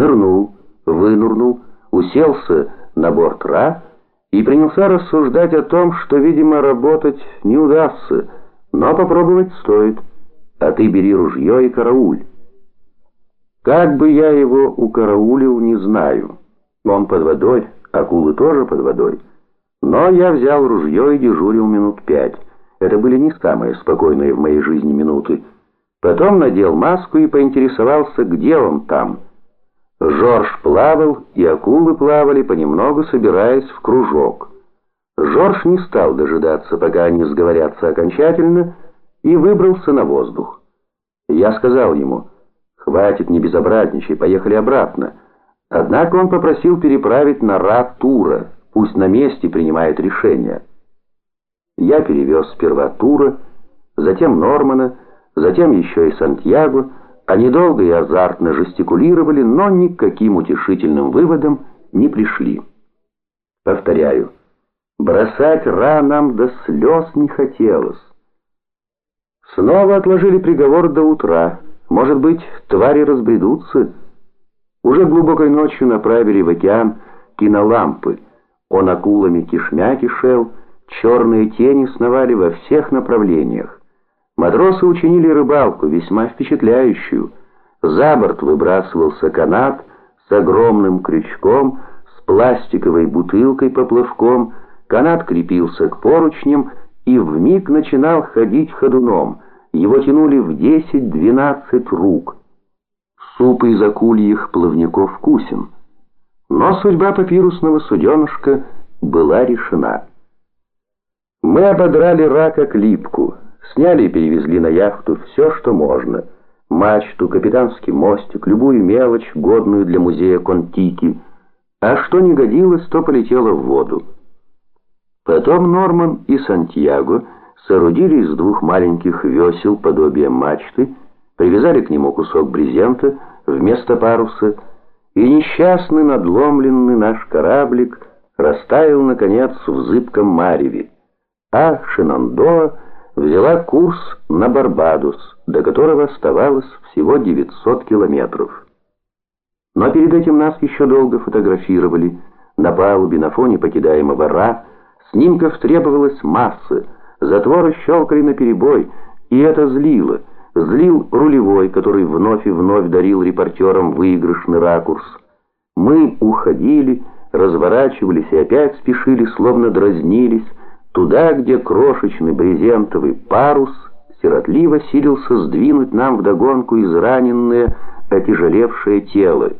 нырнул, вынурнул, уселся на борт Ра и принялся рассуждать о том, что, видимо, работать не удастся, но попробовать стоит. А ты бери ружье и карауль. Как бы я его укараулил, не знаю. Он под водой, акулы тоже под водой. Но я взял ружье и дежурил минут пять. Это были не самые спокойные в моей жизни минуты. Потом надел маску и поинтересовался, где он там. Жорж плавал, и акулы плавали, понемногу собираясь в кружок. Жорж не стал дожидаться, пока они сговорятся окончательно, и выбрался на воздух. Я сказал ему, «Хватит, не безобразничай, поехали обратно». Однако он попросил переправить на Ра Тура, пусть на месте принимает решение. Я перевез сперва Тура, затем Нормана, затем еще и Сантьяго, они долго и азартно жестикулировали, но ни утешительным выводам не пришли. Повторяю, бросать Ра нам до слез не хотелось. Снова отложили приговор до утра. Может быть, твари разбредутся? Уже глубокой ночью направили в океан кинолампы. Он акулами кишмя кишел, черные тени сновали во всех направлениях. Матросы учинили рыбалку, весьма впечатляющую. За борт выбрасывался канат с огромным крючком, с пластиковой бутылкой поплавком, канат крепился к поручням и вмиг начинал ходить ходуном. Его тянули в 10-12 рук. Суп из акульих плавников вкусен. Но судьба папирусного суденышка была решена. Мы ободрали рака клипку — Сняли и перевезли на яхту все, что можно. Мачту, капитанский мостик, любую мелочь, годную для музея Контики. А что не годилось, то полетело в воду. Потом Норман и Сантьяго соорудили из двух маленьких весел подобие мачты, привязали к нему кусок брезента вместо паруса, и несчастный надломленный наш кораблик растаял, наконец, в зыбком мареве. А Шинандоа взяла курс на Барбадос, до которого оставалось всего 900 километров. Но перед этим нас еще долго фотографировали. На палубе, на фоне покидаемого Ра, снимков требовалась масса, затворы щелкали на перебой, и это злило. Злил рулевой, который вновь и вновь дарил репортерам выигрышный ракурс. Мы уходили, разворачивались и опять спешили, словно дразнились, Туда, где крошечный брезентовый парус сиротливо силился сдвинуть нам вдогонку израненное, отяжелевшее тело,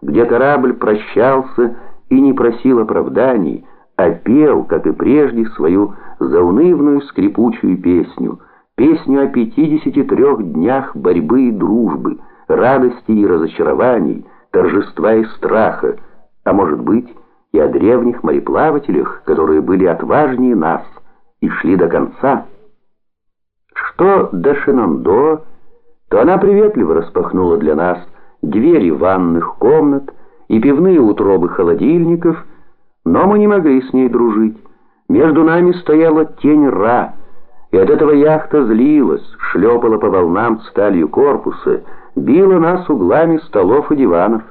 где корабль прощался и не просил оправданий, а пел, как и прежде, свою заунывную скрипучую песню, песню о 53 днях борьбы и дружбы, радости и разочарований, торжества и страха, а может быть, и о древних мореплавателях, которые были отважнее нас и шли до конца. Что до Шинандо, то она приветливо распахнула для нас двери ванных комнат и пивные утробы холодильников, но мы не могли с ней дружить. Между нами стояла тень Ра, и от этого яхта злилась, шлепала по волнам сталью корпуса, била нас углами столов и диванов.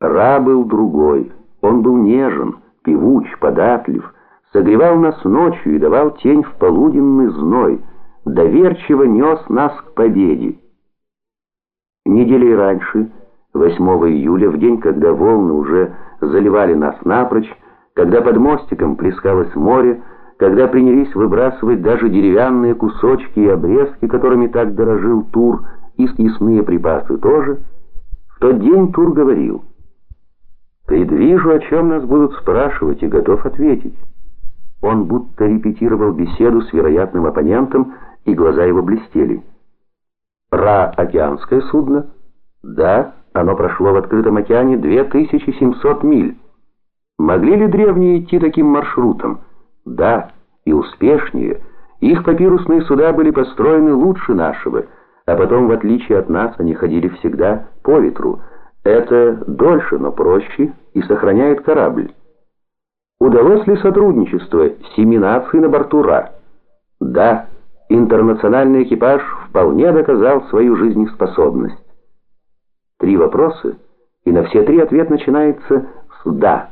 Ра был другой. Он был нежен, певуч, податлив, согревал нас ночью и давал тень в полуденный зной, доверчиво нес нас к победе. Неделей раньше, 8 июля, в день, когда волны уже заливали нас напрочь, когда под мостиком плескалось море, когда принялись выбрасывать даже деревянные кусочки и обрезки, которыми так дорожил Тур, и съестные припасы тоже, в тот день Тур говорил — Предвижу, о чем нас будут спрашивать, и готов ответить. Он будто репетировал беседу с вероятным оппонентом, и глаза его блестели. Ра-океанское судно? Да, оно прошло в открытом океане 2700 миль. Могли ли древние идти таким маршрутом? Да, и успешнее. Их папирусные суда были построены лучше нашего, а потом, в отличие от нас, они ходили всегда по ветру, это дольше, но проще и сохраняет корабль. Удалось ли сотрудничество семи наций на борту Ра? Да, интернациональный экипаж вполне доказал свою жизнеспособность. Три вопроса, и на все три ответ начинается с «да».